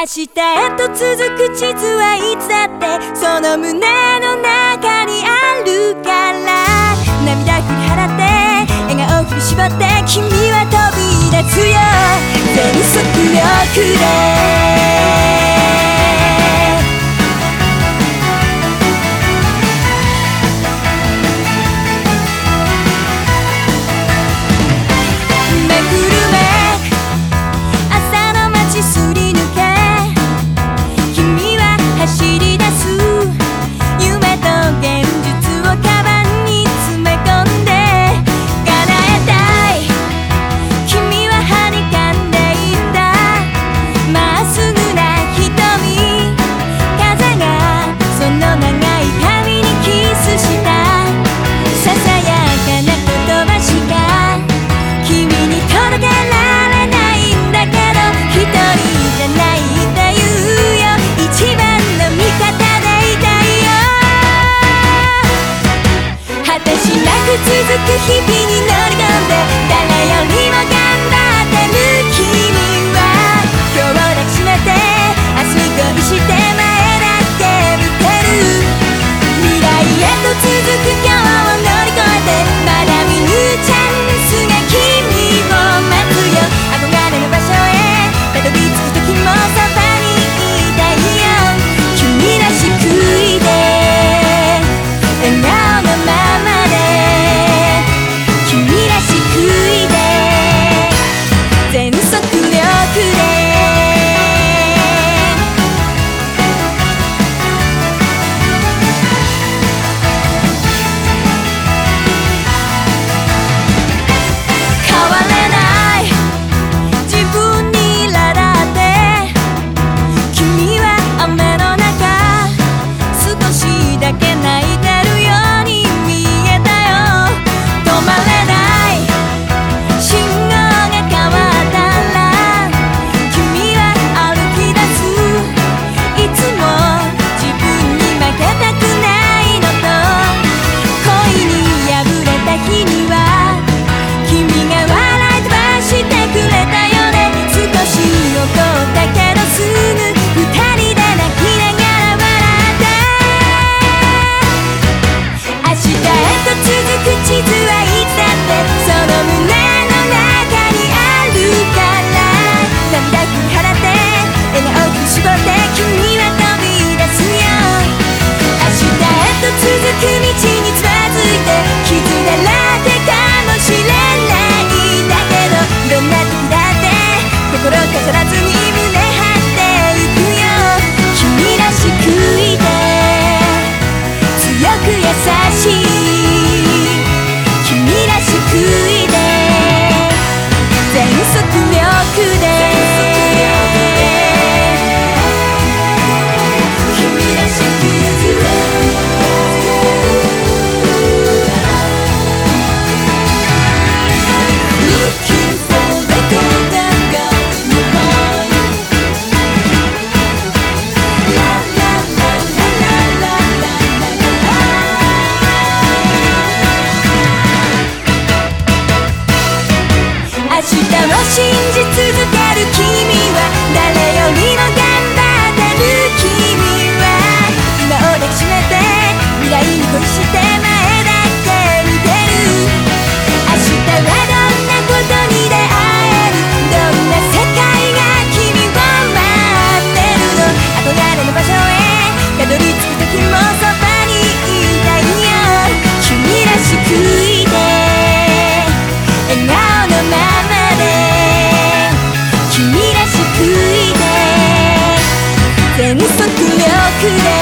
明日。へと続く地図はいつだってその胸の中にあるから。涙振り払って笑顔振り絞って君は飛び出すよ。全速力で keep you を信じ続け yeah.